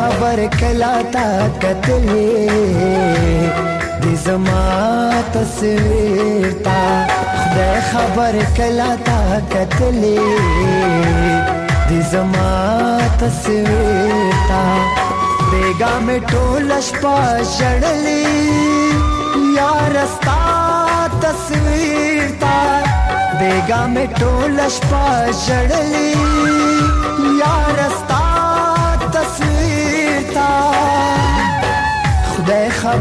خبر کلا تا کتلې د زما تصویر تا خدای خبر کلا تا کتلې د زما تصویر تا بیگا می ټول شپه شړلې یا رستا تصویر تا بیگا می ټول شپه شړلې یا رستا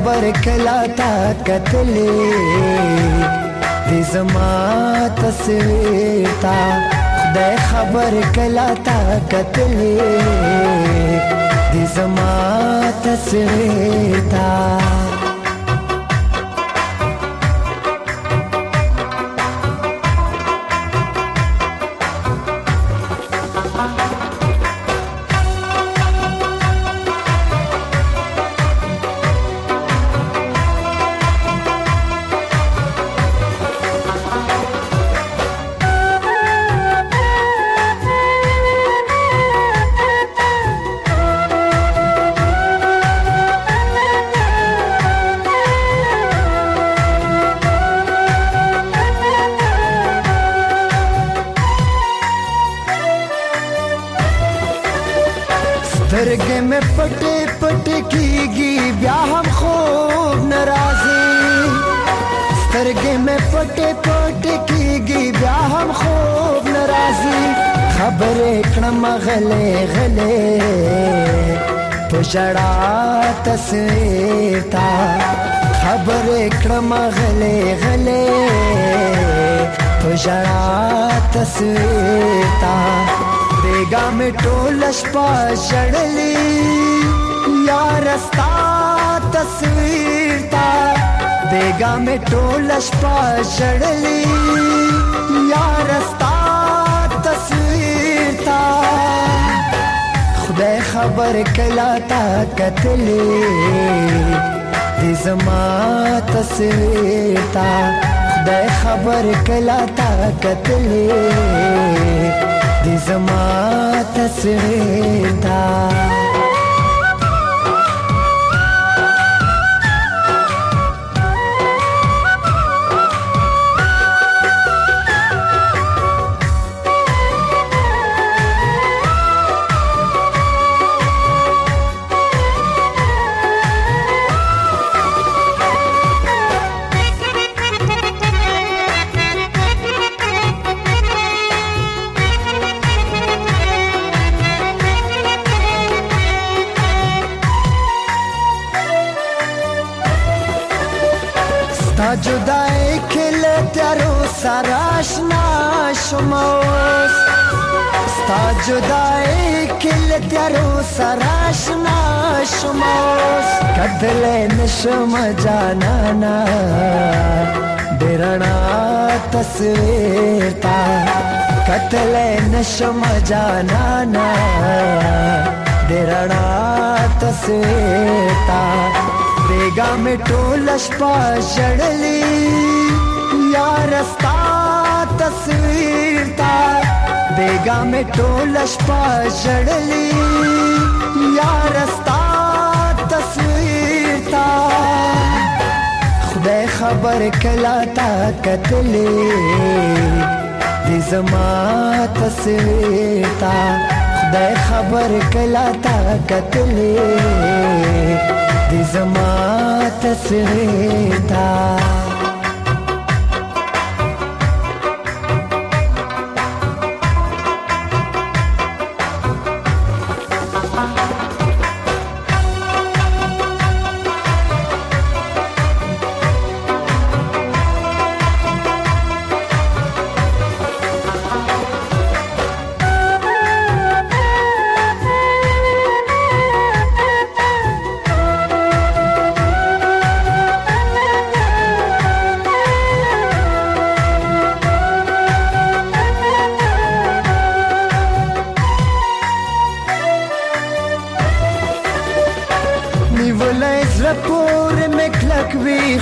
ور کلا تا کتلې دی زما تصویر تا خدای خبر کلا تا کتلی دی زما تصویر تا خبرې کړم غلې غلې په جړا تصویر تا خبرې کړم غلې غلې په جړا تصویر تا بیگا می ټول شپه جړلې یار ستا تصویر تا بیگا می ټول شپه جړلې یار ستا تصویر تا خدای خبر کلا تا کتلې دې زما تصویر تا خدای خبر کلا تا کتلې دې زما تصویر تا जुदाई खिले त्यारो साराश नाशमोस स्ता जुदाई खिले त्यारो साराश नाशमोस कदले नशम जानाना बिरणा तस्वीर ता कतले नशम जानाना बिरणा तस्वीर ता بیگا می ټول شپه جړلې یا رستا تصویر تا بیگا می ټول شپه جړلې یا رستا تصویر تا خدای خبر کلا تا کتلې دې زما تصویر تا خدای خبر کلا تا کتلې د زما تسویر تا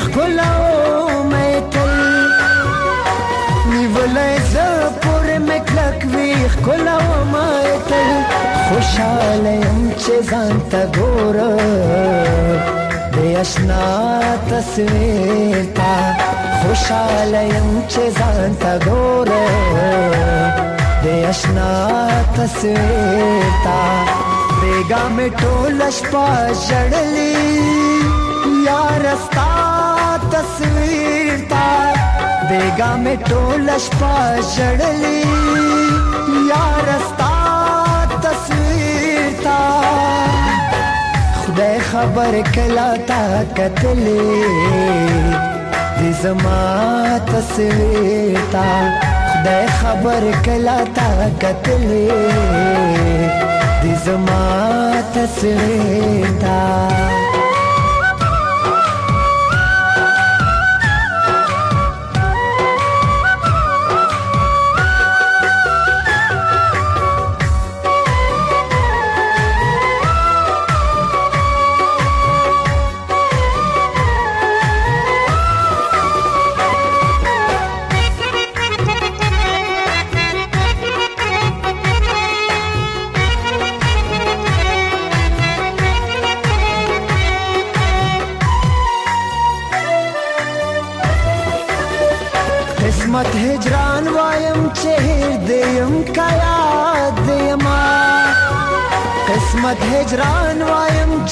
ښکلا مې تل نیولې زه پورې مې کلک وی ښکلا مې تل خوشاله يم چې ځان ته ګورم اشنا تصویر تا خوشاله يم چې ځان ته ګوره د اشنا تصویر تا بیگا مې ټول شپه ژړلې یا رستا تصویر تا بیگا می ټول شپه شړلې یار ستا تصویر تا خدای خبر کلا تا کتلې دې زما تصویر تا خدای خبر کلا تا کتلې دې زما تصویر تا वायम चेहर देयम हृदयं देयमा किस्मत हिजरान् देयमा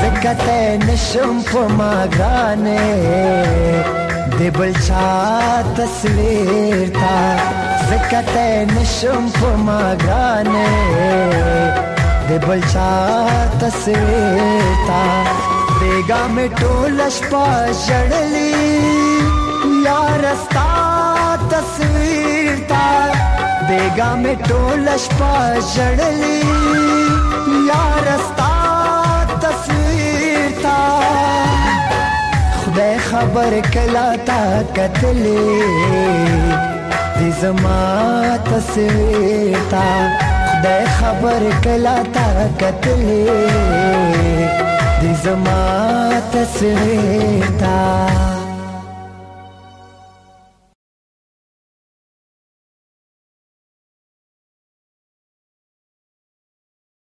सकते हृदयं कयादयमा गाने दिबल छा तस्वीर था गाने दिबल छा तस्वीर था بیگا می ټول شپه جړلې یا رستا تصویر تا بیگا می ټول شپه جړلې یا رستا تصویر تا خدای خبر کلا تا کتلې دې زما تصویر تا خدای خبر کلا تا کتلې د زما تصویر تا